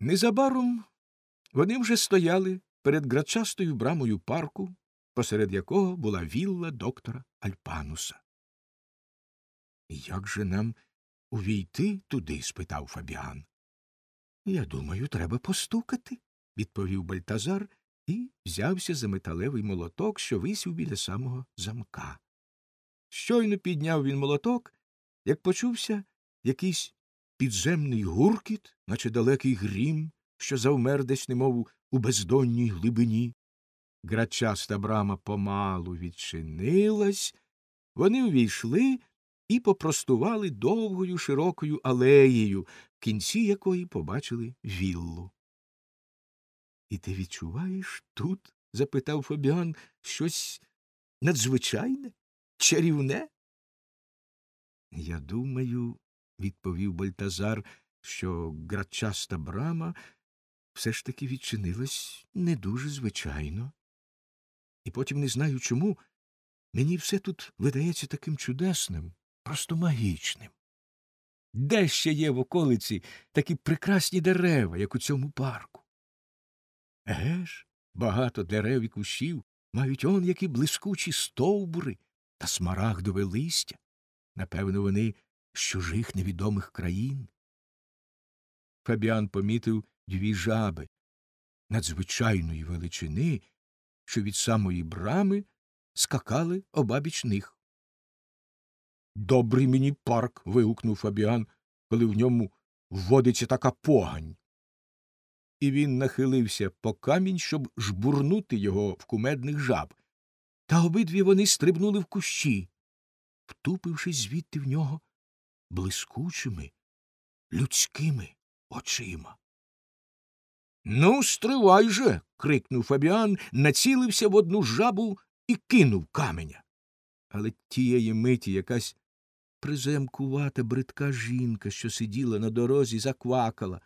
Незабаром вони вже стояли перед грачастою брамою парку, посеред якого була вілла доктора Альпануса. Як же нам увійти туди? спитав Фабіан. Я думаю, треба постукати, відповів Бальтазар і взявся за металевий молоток, що висів біля самого замка. Щойно підняв він молоток, як почувся якийсь підземний гуркіт, наче далекий грім, що завмер десь немов у бездонній глибині. Грачаста брама помалу відчинилась, вони увійшли і попростували довгою широкою алеєю, в кінці якої побачили віллу. І ти відчуваєш тут? запитав Фабіан, щось надзвичайне, чарівне? Я думаю, відповів Бальтазар, що грачаста брама все ж таки відчинилась не дуже звичайно. І потім не знаю чому. Мені все тут видається таким чудесним, просто магічним. Де ще є в околиці такі прекрасні дерева, як у цьому парку? Еге ж, багато дерев і кущів мають он які блискучі стовбури та смарагдове листя. Напевно, вони з чужих невідомих країн. Фабіан помітив дві жаби надзвичайної величини, що від самої брами скакали обабіч них. Добрий мені парк. вигукнув Фабіан, коли в ньому вводиться така погань. І він нахилився по камінь, щоб жбурнути його в кумедних жаб. Та обидві вони стрибнули в кущі, втупившись звідти в нього блискучими, людськими очима. Ну, стривай же. крикнув Фабіан, націлився в одну жабу і кинув каменя. Але тієї миті якась приземкувата бридка жінка, що сиділа на дорозі, заквакала.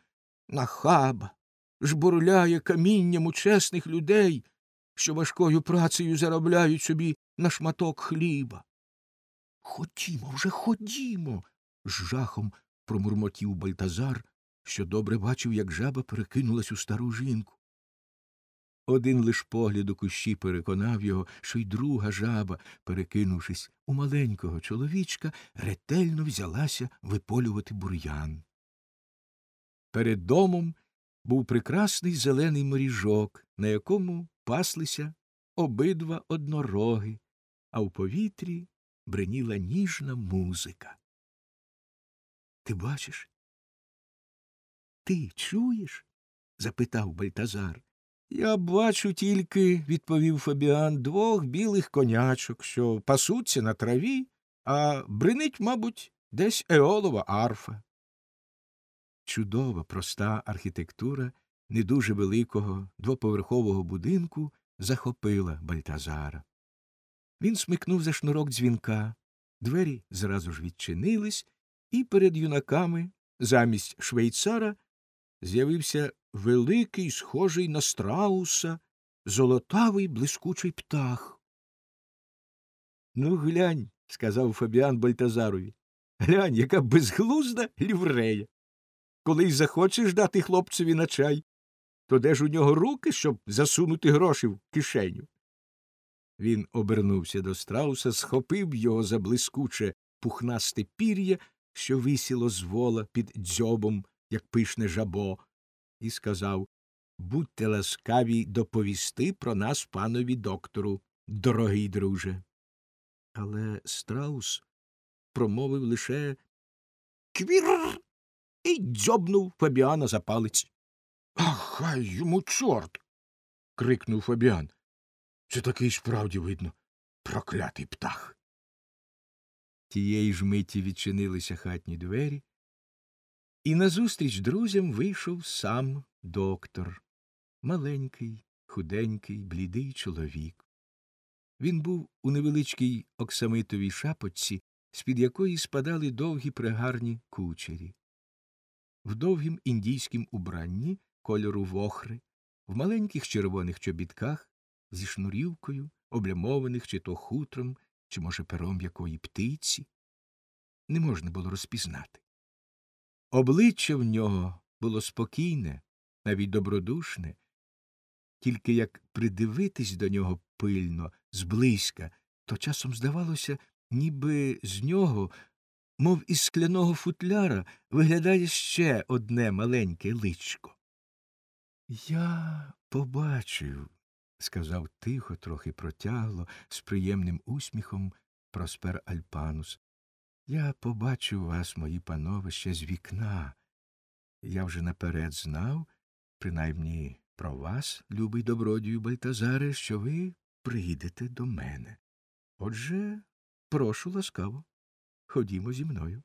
Нахаба жбурляє камінням у чесних людей, що важкою працею заробляють собі на шматок хліба. Ходімо, вже ходімо. З жахом промурмотів Бальтазар, що добре бачив, як жаба перекинулась у стару жінку. Один лиш погляд у кущі переконав його, що й друга жаба, перекинувшись у маленького чоловічка, ретельно взялася виполювати бур'ян. Перед домом був прекрасний зелений моріжок, на якому паслися обидва однороги, а в повітрі бреніла ніжна музика. Ти бачиш? Ти чуєш? запитав Бальтазар. Я бачу тільки, відповів Фабіан, двох білих конячок, що пасуться на траві, а бринить, мабуть, десь еолова арфа. Чудова, проста архітектура не дуже великого двоповерхового будинку захопила Бальтазара. Він смикнув за шнурок дзвінка, двері зразу ж відчинились, і перед юнаками замість швейцара з'явився великий, схожий на страуса, золотавий блискучий птах. Ну, глянь, сказав Фабіан Бальтазарові. Глянь, яка безглузда ліврея. Коли й захочеш дати хлопцеві на чай, то де ж у нього руки, щоб засунути гроші в кишеню? Він обернувся до страуса, схопив його за блискуче пухнасте пір'я, що висіло з вола під дзьобом, як пишне жабо, і сказав Будьте ласкаві доповісти про нас панові доктору, дорогий друже. Але страус промовив лише Квір. і дзьобнув Фабіана за палець. Ах, хай йому чорт. крикнув Фабіан. Це такий справді видно проклятий птах. Тієї ж миті відчинилися хатні двері, і назустріч друзям вийшов сам доктор, маленький, худенький, блідий чоловік. Він був у невеличкій оксамитовій шапочці, з під якої спадали довгі пригарні кучері. В довгім індійськім убранні кольору вохри, в маленьких червоних чобітках зі шнурівкою, облямованих чи то хутром, чи, може, пером якої птиці, не можна було розпізнати. Обличчя в нього було спокійне, навіть добродушне, тільки як придивитись до нього пильно, зблизька, то часом здавалося, ніби з нього, мов із скляного футляра, виглядає ще одне маленьке личко. Я побачив, сказав тихо, трохи протягло, з приємним усміхом Проспер Альпанус. Я побачив вас, мої панове, ще з вікна. Я вже наперед знав, принаймні про вас, любий добродію Бальтазаре, що ви приїдете до мене. Отже, прошу ласкаво, ходімо зі мною.